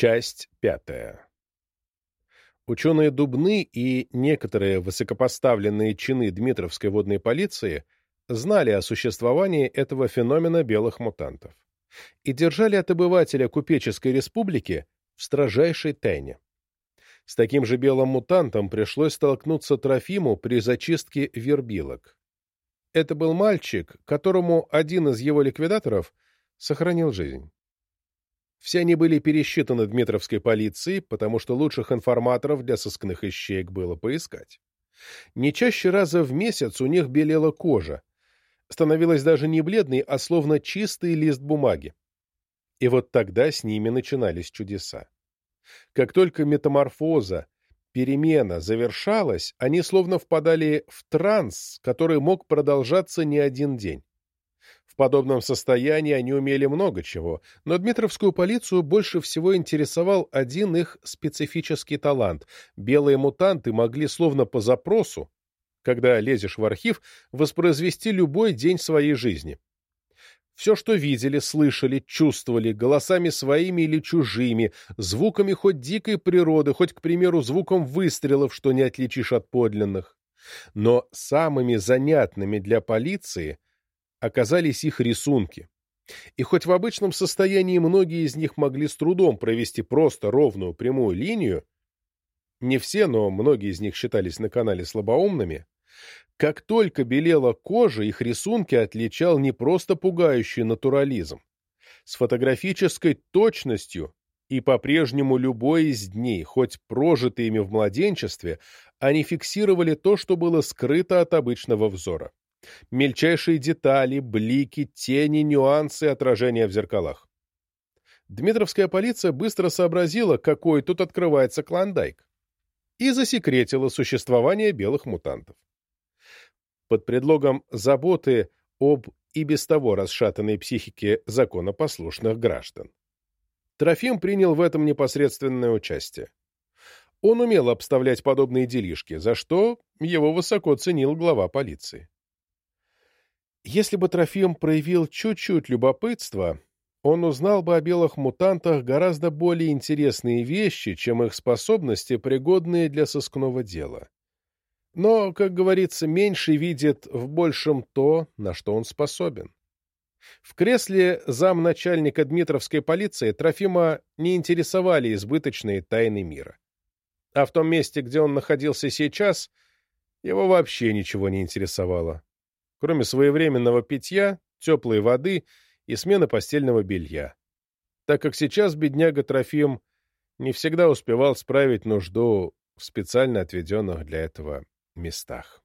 Часть пятая. Ученые Дубны и некоторые высокопоставленные чины Дмитровской водной полиции знали о существовании этого феномена белых мутантов и держали от обывателя Купеческой республики в строжайшей тайне. С таким же белым мутантом пришлось столкнуться Трофиму при зачистке вербилок. Это был мальчик, которому один из его ликвидаторов сохранил жизнь. Все они были пересчитаны Дмитровской полицией, потому что лучших информаторов для сыскных ищеек было поискать. Не чаще раза в месяц у них белела кожа, становилась даже не бледной, а словно чистый лист бумаги. И вот тогда с ними начинались чудеса. Как только метаморфоза, перемена завершалась, они словно впадали в транс, который мог продолжаться не один день подобном состоянии они умели много чего, но Дмитровскую полицию больше всего интересовал один их специфический талант. Белые мутанты могли словно по запросу, когда лезешь в архив, воспроизвести любой день своей жизни. Все, что видели, слышали, чувствовали, голосами своими или чужими, звуками хоть дикой природы, хоть, к примеру, звуком выстрелов, что не отличишь от подлинных. Но самыми занятными для полиции – оказались их рисунки. И хоть в обычном состоянии многие из них могли с трудом провести просто ровную прямую линию, не все, но многие из них считались на канале слабоумными, как только белела кожа, их рисунки отличал не просто пугающий натурализм. С фотографической точностью и по-прежнему любой из дней, хоть прожитые ими в младенчестве, они фиксировали то, что было скрыто от обычного взора. Мельчайшие детали, блики, тени, нюансы отражения в зеркалах. Дмитровская полиция быстро сообразила, какой тут открывается клондайк, и засекретила существование белых мутантов. Под предлогом заботы об и без того расшатанной психике законопослушных граждан. Трофим принял в этом непосредственное участие. Он умел обставлять подобные делишки, за что его высоко ценил глава полиции. Если бы Трофим проявил чуть-чуть любопытства, он узнал бы о белых мутантах гораздо более интересные вещи, чем их способности, пригодные для сыскного дела. Но, как говорится, меньше видит в большем то, на что он способен. В кресле замначальника Дмитровской полиции Трофима не интересовали избыточные тайны мира. А в том месте, где он находился сейчас, его вообще ничего не интересовало кроме своевременного питья, теплой воды и смены постельного белья, так как сейчас бедняга Трофим не всегда успевал справить нужду в специально отведенных для этого местах.